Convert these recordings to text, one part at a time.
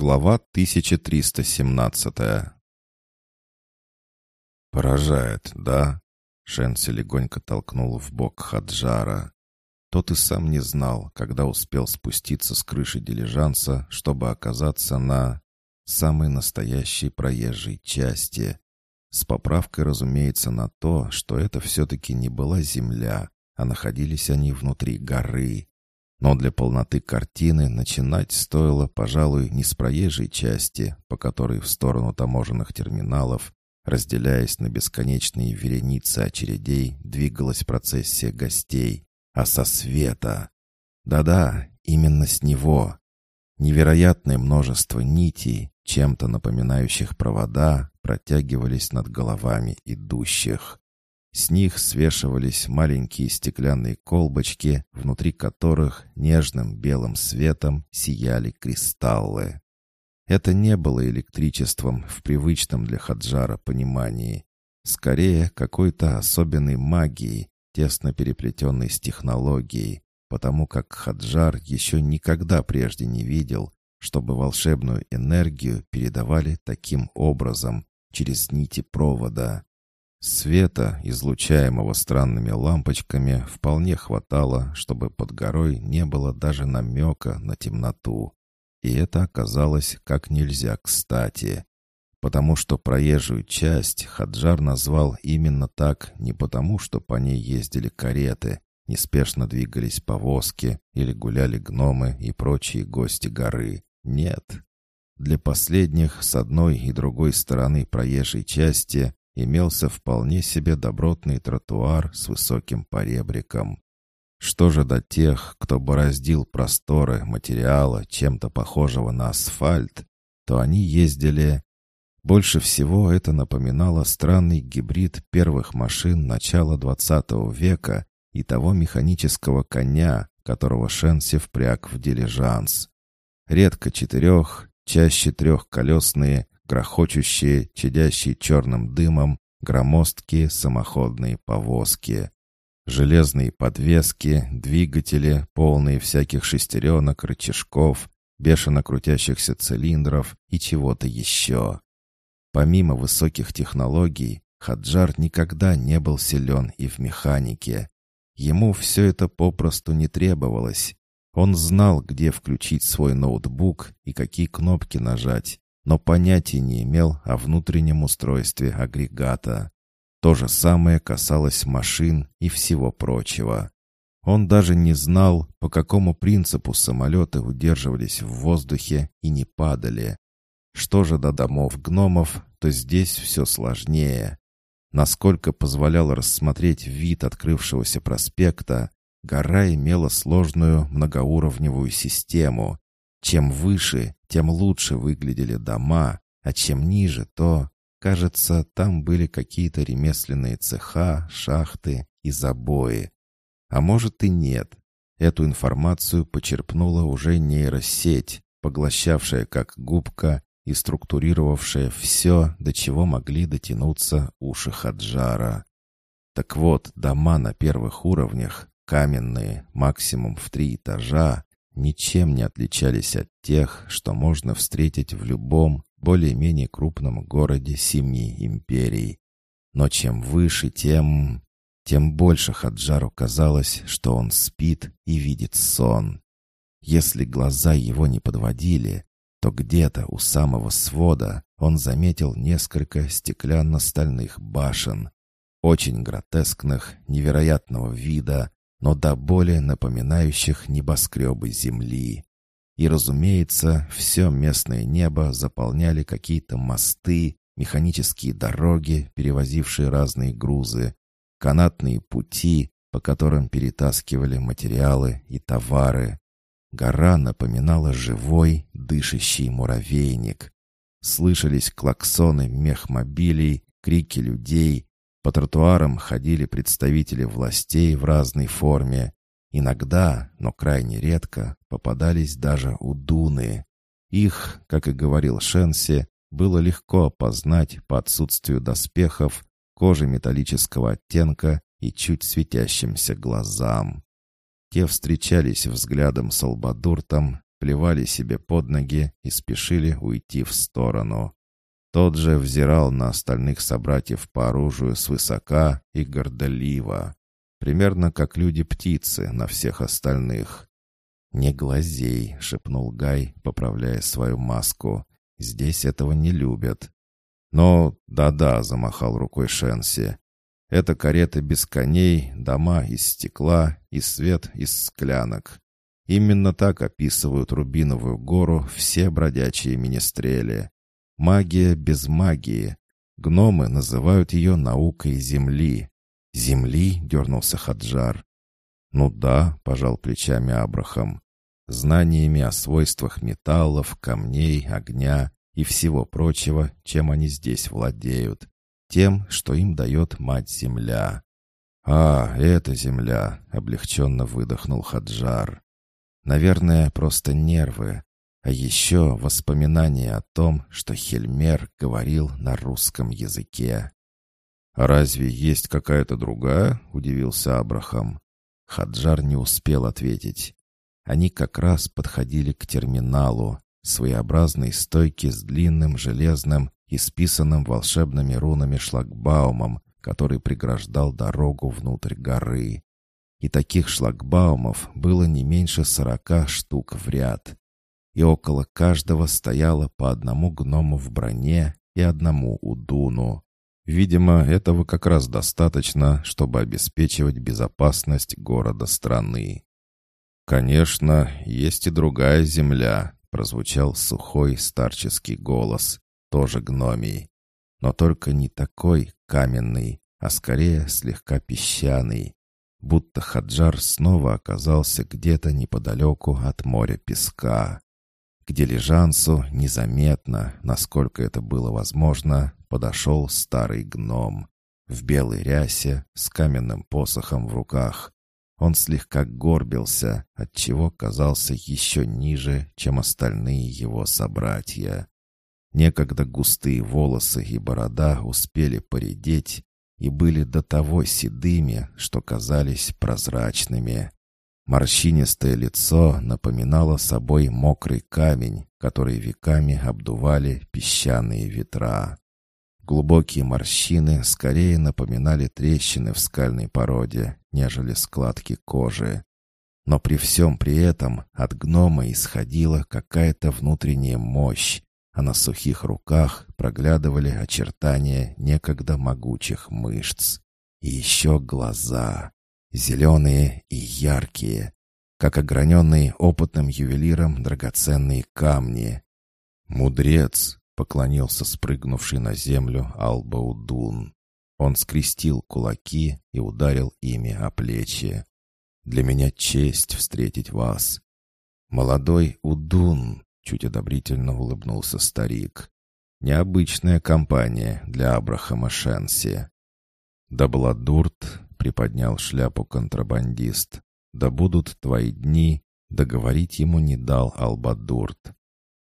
Глава 1317 «Поражает, да?» Шенси легонько толкнул в бок Хаджара. Тот и сам не знал, когда успел спуститься с крыши дилижанса, чтобы оказаться на самой настоящей проезжей части. С поправкой, разумеется, на то, что это все-таки не была земля, а находились они внутри горы. Но для полноты картины начинать стоило, пожалуй, не с проезжей части, по которой в сторону таможенных терминалов, разделяясь на бесконечные вереницы очередей, двигалась процессия гостей, а со света. Да-да, именно с него. Невероятное множество нитей, чем-то напоминающих провода, протягивались над головами идущих. С них свешивались маленькие стеклянные колбочки, внутри которых нежным белым светом сияли кристаллы. Это не было электричеством в привычном для Хаджара понимании. Скорее, какой-то особенной магией, тесно переплетенной с технологией, потому как Хаджар еще никогда прежде не видел, чтобы волшебную энергию передавали таким образом, через нити провода. Света, излучаемого странными лампочками, вполне хватало, чтобы под горой не было даже намека на темноту. И это оказалось как нельзя кстати. Потому что проезжую часть Хаджар назвал именно так не потому, что по ней ездили кареты, неспешно двигались повозки или гуляли гномы и прочие гости горы. Нет. Для последних с одной и другой стороны проезжей части имелся вполне себе добротный тротуар с высоким поребриком. Что же до тех, кто бороздил просторы материала, чем-то похожего на асфальт, то они ездили... Больше всего это напоминало странный гибрид первых машин начала XX века и того механического коня, которого Шенси впряг в дилижанс. Редко четырех, чаще трехколесные, грохочущие, чадящие черным дымом, громоздкие самоходные повозки. Железные подвески, двигатели, полные всяких шестеренок, рычажков, бешено крутящихся цилиндров и чего-то еще. Помимо высоких технологий, Хаджар никогда не был силен и в механике. Ему все это попросту не требовалось. Он знал, где включить свой ноутбук и какие кнопки нажать, но понятия не имел о внутреннем устройстве агрегата. То же самое касалось машин и всего прочего. Он даже не знал, по какому принципу самолеты удерживались в воздухе и не падали. Что же до домов гномов, то здесь все сложнее. Насколько позволял рассмотреть вид открывшегося проспекта, гора имела сложную многоуровневую систему, чем выше, тем лучше выглядели дома, а чем ниже, то, кажется, там были какие-то ремесленные цеха, шахты и забои. А может и нет. Эту информацию почерпнула уже нейросеть, поглощавшая как губка и структурировавшая все, до чего могли дотянуться уши Хаджара. Так вот, дома на первых уровнях, каменные, максимум в три этажа, ничем не отличались от тех, что можно встретить в любом более-менее крупном городе Семи империй. Но чем выше, тем... тем больше Хаджару казалось, что он спит и видит сон. Если глаза его не подводили, то где-то у самого свода он заметил несколько стеклянно-стальных башен, очень гротескных, невероятного вида, но до более напоминающих небоскребы земли. И, разумеется, все местное небо заполняли какие-то мосты, механические дороги, перевозившие разные грузы, канатные пути, по которым перетаскивали материалы и товары. Гора напоминала живой, дышащий муравейник. Слышались клаксоны мехмобилей, крики людей, по тротуарам ходили представители властей в разной форме. Иногда, но крайне редко, попадались даже удуны. Их, как и говорил Шенси, было легко опознать по отсутствию доспехов, кожи металлического оттенка и чуть светящимся глазам. Те встречались взглядом с Албадуртом, плевали себе под ноги и спешили уйти в сторону. Тот же взирал на остальных собратьев по оружию свысока и гордоливо, примерно как люди-птицы на всех остальных. «Не глазей», — шепнул Гай, поправляя свою маску. «Здесь этого не любят». «Но да-да», — замахал рукой Шенси. «Это карета без коней, дома из стекла и свет из склянок. Именно так описывают Рубиновую гору все бродячие министрели. Магия без магии. Гномы называют ее наукой Земли. «Земли?» — дернулся Хаджар. «Ну да», — пожал плечами Абрахам. «Знаниями о свойствах металлов, камней, огня и всего прочего, чем они здесь владеют. Тем, что им дает Мать-Земля». «А, это Земля!» — облегченно выдохнул Хаджар. «Наверное, просто нервы. А еще воспоминания о том, что Хельмер говорил на русском языке. «А разве есть какая-то другая?» — удивился Абрахам. Хаджар не успел ответить. Они как раз подходили к терминалу, своеобразной стойке с длинным железным и списанным волшебными рунами шлагбаумом, который преграждал дорогу внутрь горы. И таких шлагбаумов было не меньше сорока штук в ряд и около каждого стояло по одному гному в броне и одному удуну. Видимо, этого как раз достаточно, чтобы обеспечивать безопасность города страны. «Конечно, есть и другая земля», — прозвучал сухой старческий голос, тоже гномий. Но только не такой каменный, а скорее слегка песчаный, будто Хаджар снова оказался где-то неподалеку от моря песка. К дилижансу незаметно, насколько это было возможно, подошел старый гном. В белой рясе, с каменным посохом в руках. Он слегка горбился, отчего казался еще ниже, чем остальные его собратья. Некогда густые волосы и борода успели поредеть и были до того седыми, что казались прозрачными. Морщинистое лицо напоминало собой мокрый камень, который веками обдували песчаные ветра. Глубокие морщины скорее напоминали трещины в скальной породе, нежели складки кожи. Но при всем при этом от гнома исходила какая-то внутренняя мощь, а на сухих руках проглядывали очертания некогда могучих мышц. И еще глаза зеленые и яркие, как ограненные опытным ювелиром драгоценные камни. «Мудрец!» — поклонился спрыгнувший на землю Албаудун. Он скрестил кулаки и ударил ими о плечи. «Для меня честь встретить вас!» «Молодой Удун!» — чуть одобрительно улыбнулся старик. «Необычная компания для Абрахама Шенси». Дабладурт приподнял шляпу контрабандист. «Да будут твои дни!» Договорить ему не дал Албадурт.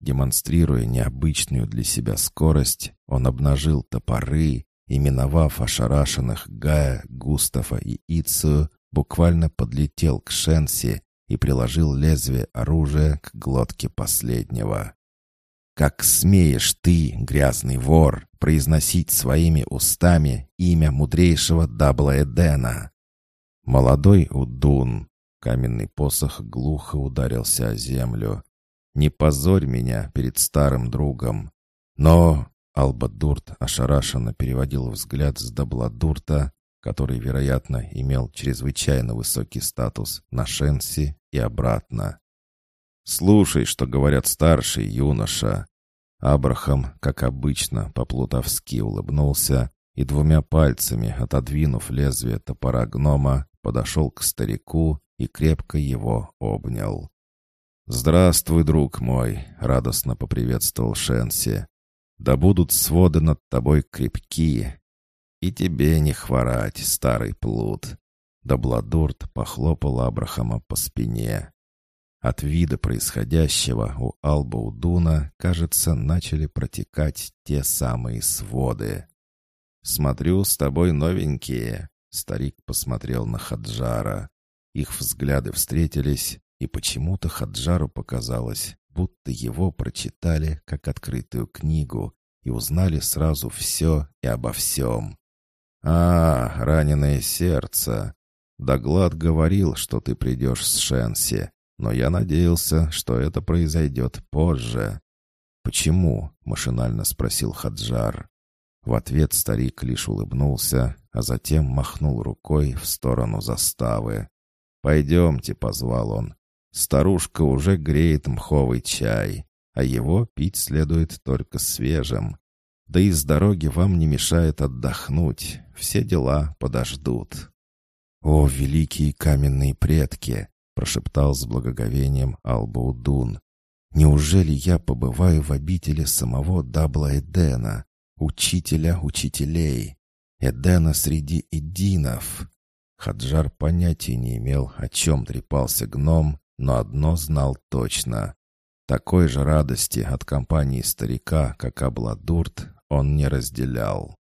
Демонстрируя необычную для себя скорость, он обнажил топоры и, миновав ошарашенных Гая, Густава и Ицию, буквально подлетел к Шенси и приложил лезвие оружия к глотке последнего. «Как смеешь ты, грязный вор, произносить своими устами имя мудрейшего Дабла Эдена. Молодой Удун, каменный посох глухо ударился о землю. Не позорь меня перед старым другом. Но Албадурт ошарашенно переводил взгляд с Дабладурта, который, вероятно, имел чрезвычайно высокий статус на Шенси и обратно. «Слушай, что говорят старший юноша. Абрахам, как обычно, по-плутовски улыбнулся и двумя пальцами, отодвинув лезвие топора гнома, подошел к старику и крепко его обнял. «Здравствуй, друг мой!» — радостно поприветствовал Шенси. «Да будут своды над тобой крепкие. И тебе не хворать, старый плут!» Дабладурт похлопал Абрахама по спине. От вида происходящего у Албаудуна, кажется, начали протекать те самые своды. «Смотрю, с тобой новенькие», — старик посмотрел на Хаджара. Их взгляды встретились, И почему-то Хаджару показалось, будто его прочитали как открытую книгу и узнали сразу все и обо всем. «А, раненое сердце. Доглад говорил, что ты придешь с Шенси, но я надеялся, что это произойдет позже». «Почему?» — машинально спросил Хаджар. В ответ старик лишь улыбнулся, а затем махнул рукой в сторону заставы. «Пойдемте», — позвал он. «Старушка уже греет мховый чай, а его пить следует только свежим. Да и с дороги вам не мешает отдохнуть, все дела подождут». «О, великие каменные предки!» — прошептал с благоговением Албаудун. «Неужели я побываю в обители самого Дабла Эдена, учителя учителей, Эдена среди эдинов?» Хаджар понятия не имел, о чем трепался гном, но одно знал точно. Такой же радости от компании старика, как Абладурт, он не разделял.